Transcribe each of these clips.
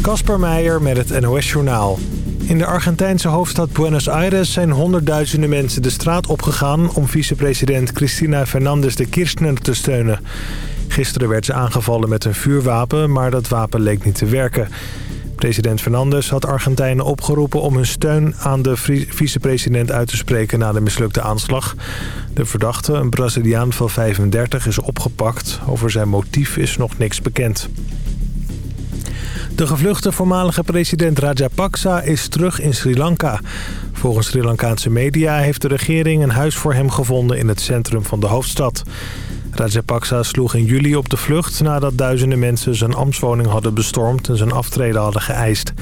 Kasper Meijer met het NOS-journaal. In de Argentijnse hoofdstad Buenos Aires zijn honderdduizenden mensen de straat opgegaan... om vicepresident Cristina Fernandez de Kirchner te steunen. Gisteren werd ze aangevallen met een vuurwapen, maar dat wapen leek niet te werken. President Fernandez had Argentijnen opgeroepen om hun steun aan de vicepresident uit te spreken na de mislukte aanslag. De verdachte, een Braziliaan van 35, is opgepakt. Over zijn motief is nog niks bekend. De gevluchte voormalige president Rajapaksa is terug in Sri Lanka. Volgens Sri Lankaanse media heeft de regering een huis voor hem gevonden in het centrum van de hoofdstad. Rajapaksa sloeg in juli op de vlucht nadat duizenden mensen zijn ambtswoning hadden bestormd en zijn aftreden hadden geëist.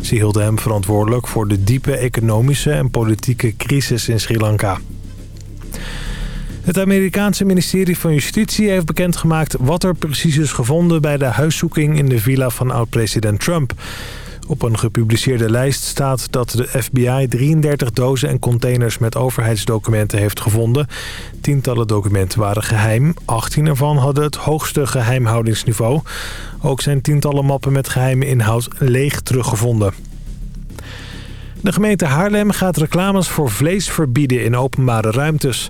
Ze hielden hem verantwoordelijk voor de diepe economische en politieke crisis in Sri Lanka. Het Amerikaanse ministerie van Justitie heeft bekendgemaakt wat er precies is gevonden bij de huiszoeking in de villa van oud-president Trump. Op een gepubliceerde lijst staat dat de FBI 33 dozen en containers met overheidsdocumenten heeft gevonden. Tientallen documenten waren geheim. 18 ervan hadden het hoogste geheimhoudingsniveau. Ook zijn tientallen mappen met geheime inhoud leeg teruggevonden. De gemeente Haarlem gaat reclames voor vlees verbieden in openbare ruimtes.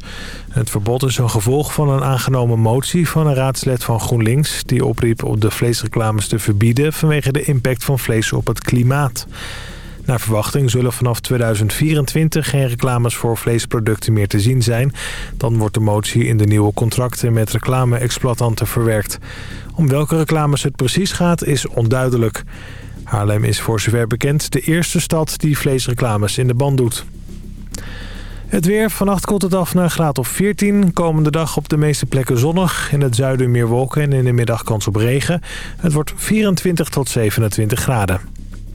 Het verbod is een gevolg van een aangenomen motie van een raadslid van GroenLinks... die opriep op de vleesreclames te verbieden vanwege de impact van vlees op het klimaat. Naar verwachting zullen vanaf 2024 geen reclames voor vleesproducten meer te zien zijn. Dan wordt de motie in de nieuwe contracten met reclame-exploitanten verwerkt. Om welke reclames het precies gaat is onduidelijk. Haarlem is voor zover bekend de eerste stad die vleesreclames in de band doet. Het weer. Vannacht koelt het af naar graad of 14. Komende dag op de meeste plekken zonnig. In het zuiden meer wolken en in de middag kans op regen. Het wordt 24 tot 27 graden.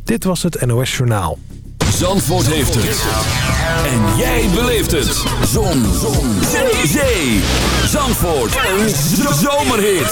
Dit was het NOS Journaal. Zandvoort heeft het. En jij beleeft het. Zon. Zon. Zee. Zee. Zandvoort. Een zomerhit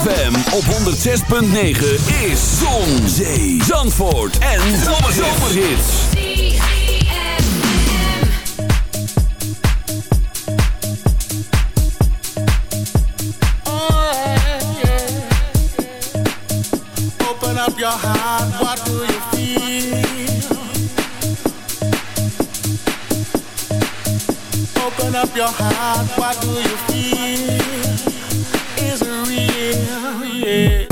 106.9 is Zon, Zee, Zandvoort en Zomerhits. Open up your heart, what do you feel? Open up your heart, what do you feel? Yeah.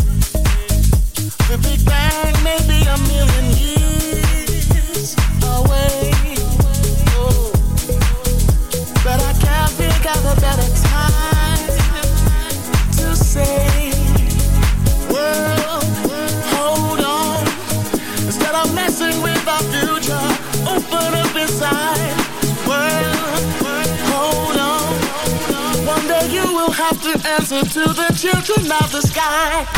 Answer to the children of the sky.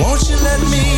Won't you let me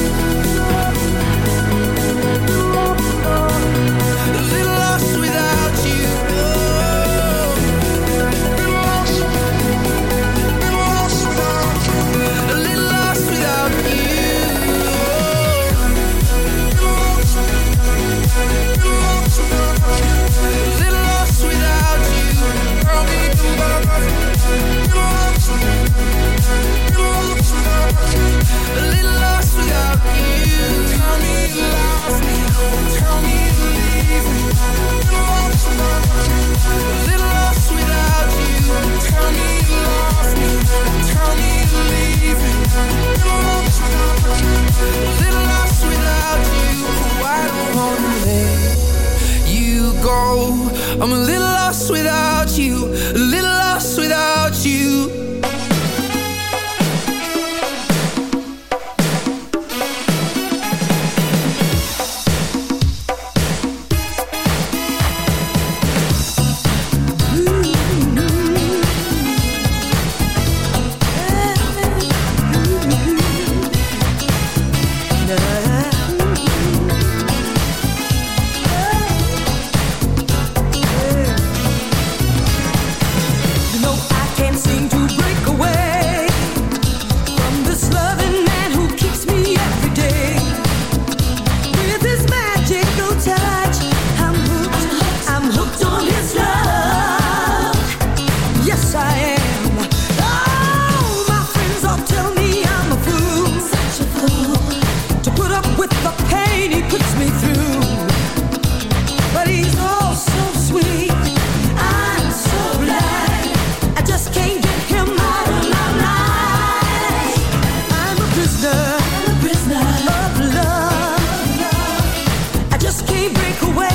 break away.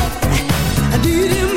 I didn't.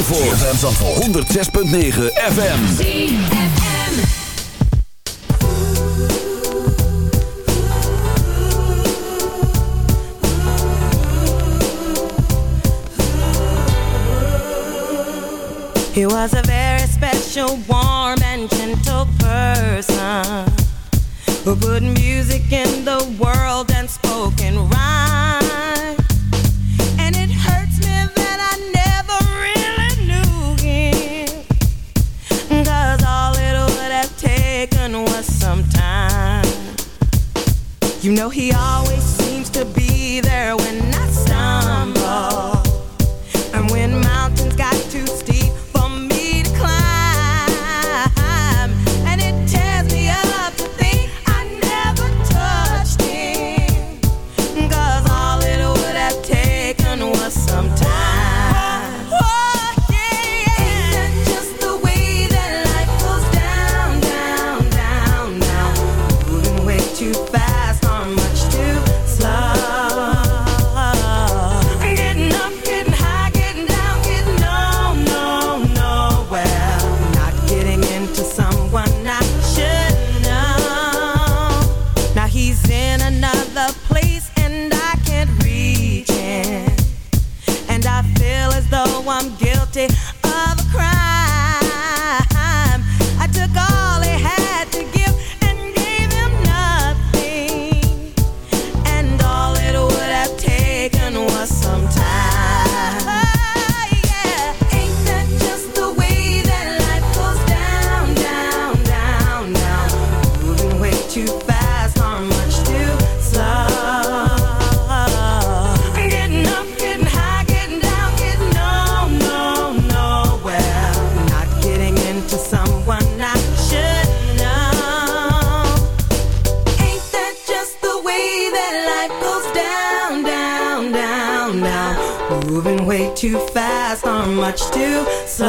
Zandvoort. ZFM Zandvoort. 106.9 FM. ZFM. He was a very special, warm and gentle person. Who put music in the world he always fast or much too slow.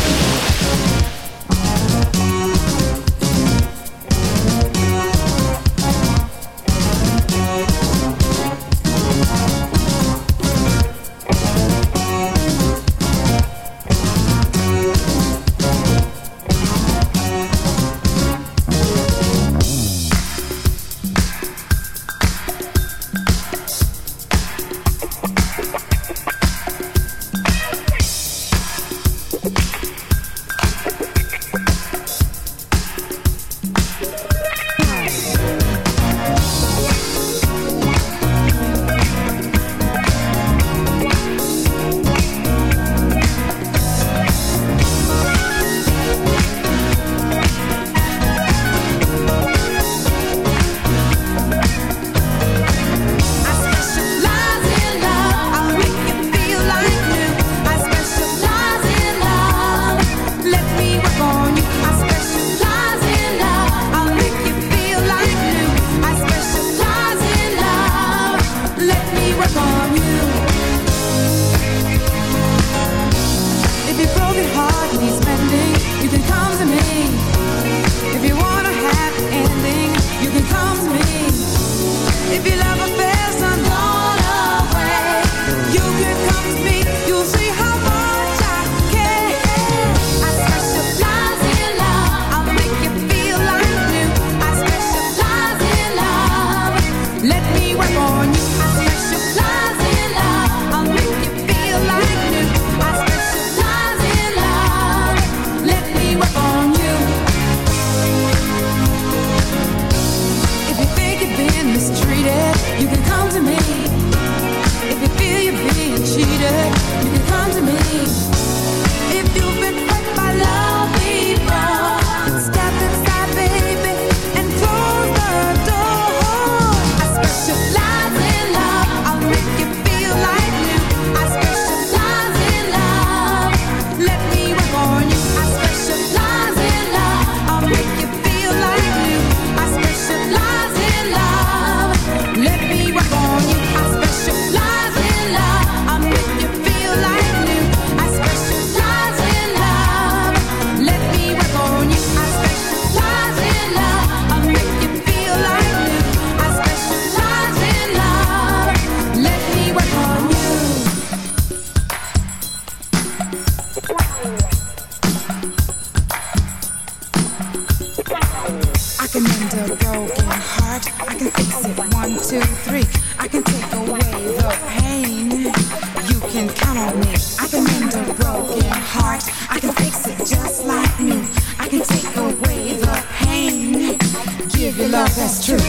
True.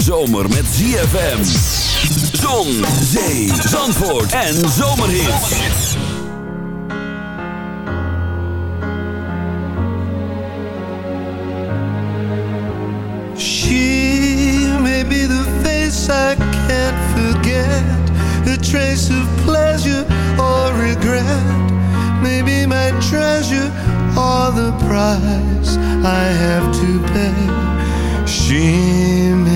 zomer met ZFM. Zon, zee, zandvoort en zomerhit. She may be the face I can't forget. A trace of pleasure or regret. Maybe my treasure or the price I have to pay. She may